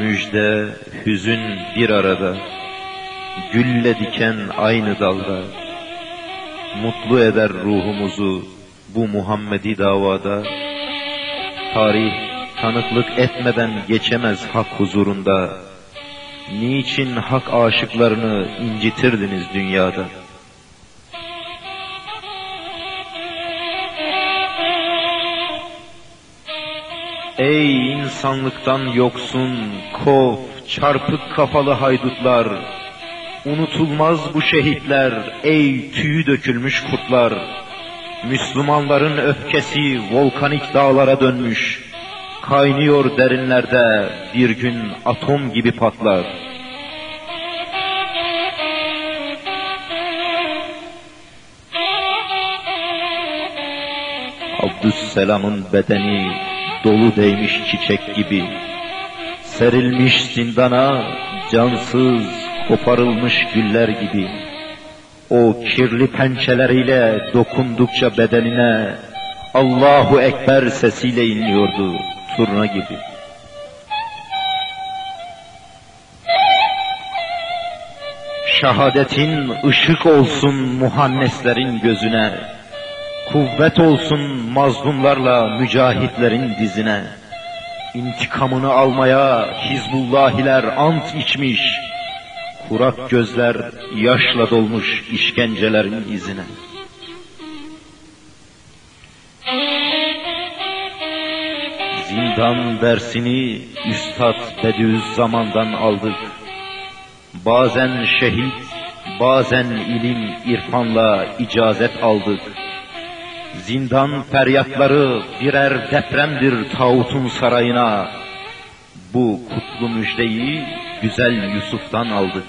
Müjde, hüzün bir arada, gülle diken aynı dalda. Mutlu eder ruhumuzu bu Muhammedi davada. Tarih tanıklık etmeden geçemez hak huzurunda. Niçin hak aşıklarını incitirdiniz dünyada? Ey insanlıktan yoksun, kov, çarpık kafalı haydutlar! Unutulmaz bu şehitler, ey tüyü dökülmüş kurtlar! Müslümanların öfkesi volkanik dağlara dönmüş. Kaynıyor derinlerde, bir gün atom gibi patlar. Abdüsselam'ın bedeni dolu değmiş çiçek gibi. Serilmiş zindana, cansız, koparılmış güller gibi. O kirli pençeleriyle dokundukça bedenine, Allahu Ekber sesiyle inliyordu turna gibi. Şehadetin ışık olsun muhanneslerin gözüne, Kuvvet olsun mazlumlarla mücahitlerin dizine. İntikamını almaya Hizbullahiler ant içmiş. Kurak gözler yaşla dolmuş işkencelerin izine. Zindan dersini Üstad Bediüzzaman'dan aldık. Bazen şehit, bazen ilim irfanla icazet aldık. Zindan feryatları birer depremdir tağutun sarayına. Bu kutlu müjdeyi güzel Yusuf'tan aldık.